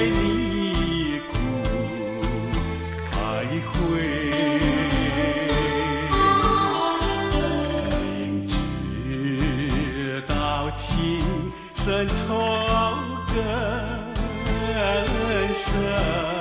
为你明知道情深愁更深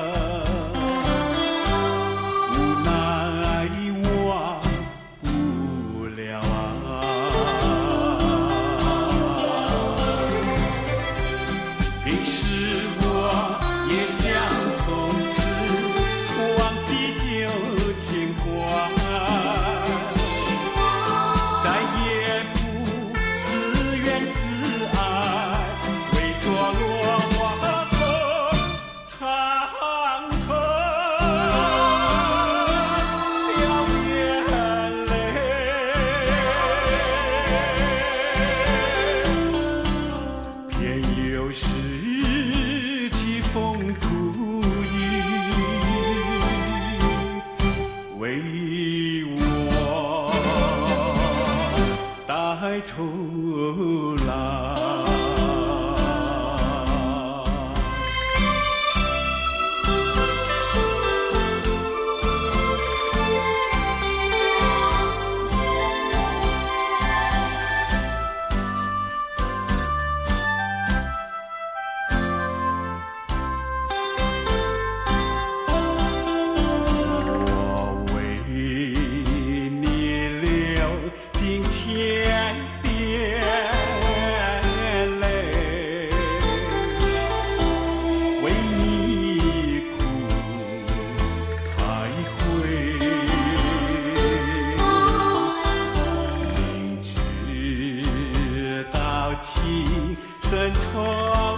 情深仇